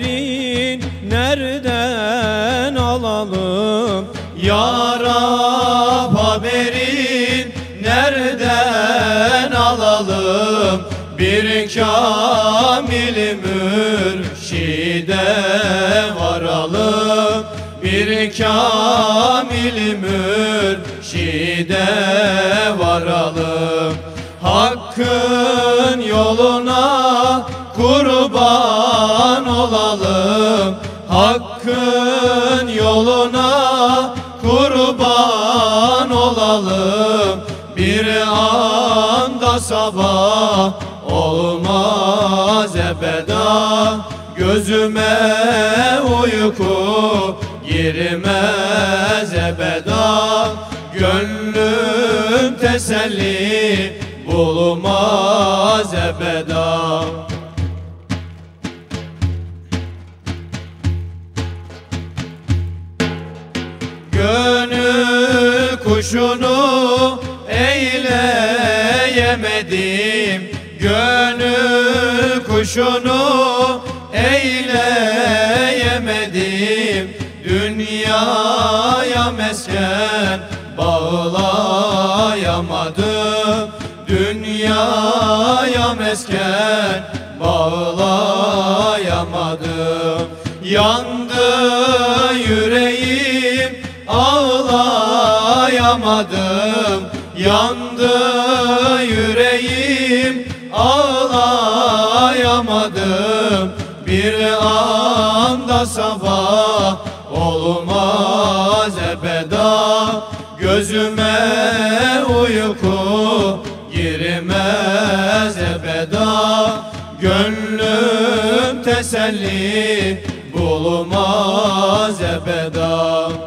Değerin nereden alalım? Ya Rab haberin nereden alalım? Bir kamil mürşide varalım Bir kamil mürşide varalım Hakkın yoluna Hakkın yoluna kurban olalım. Bir anda sabah olmaz ebeda. Gözüme uyku girmez ebeda. Gönlüm teselli bulmaz ebeda kuşunu eyleyemedim Gönül kuşunu eyleyemedim Dünyaya mesken bağlayamadım. Dünyaya mesken bağlayamadım. Yandı yüreğim ağlayamadım Yandı yüreğim ağlayamadım. Bir anda sabah olmaz ebeda. Gözüme uyku girmez ebeda. Gönlüm teselli bulmaz ebeda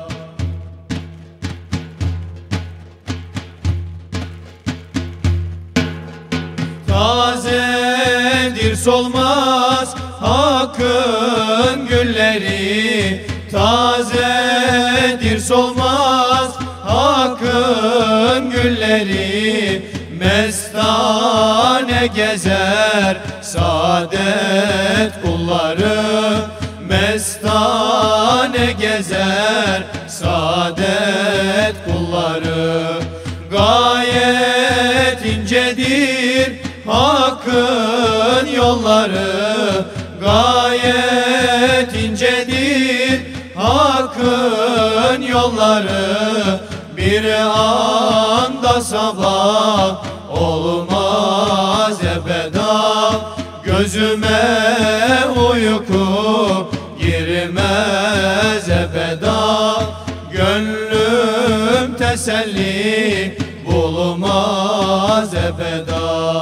Tazedir solmaz hakkın gülleri Tazedir solmaz hakkın gülleri Mestane gezer. Saadet kulları Mestane gezer. Saadet kulları Gayet incedir. hakkın yolları Gayet incedir. Hakkın yolları Bir anda sabah olmaz ebeda. Gözüme uyku girmez ebeda. Gönlüm teselli bulmaz ebeda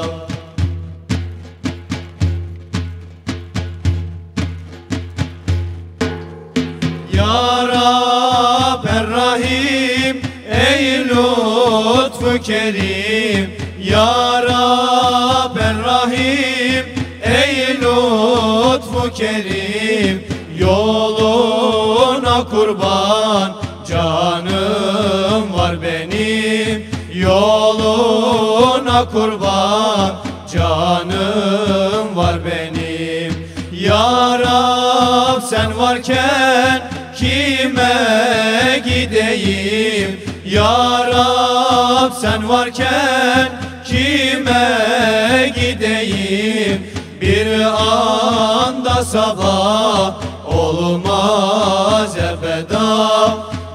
Ya Rab Errahim Ey lütfu kerim. Ya Rab Errahim Ey lütfu kerim. Yoluna kurban Canım var benim. Yoluna kurban Canım var benim. Ya Rab sen varken kime gideyim? Ya Rab sen varken kime gideyim? Bir anda sabah olmaz ebeda.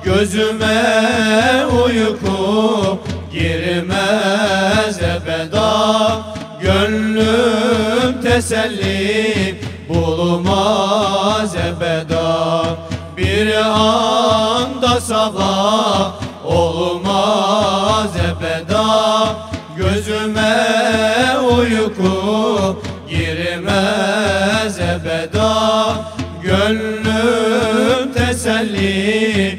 Gözüme uyku girmez ebeda. Gönlüm teselli bulmaz ebeda Bir anda sabah olmaz ebeda. Gözüme uyku girmez ebeda. Gönlüm teselli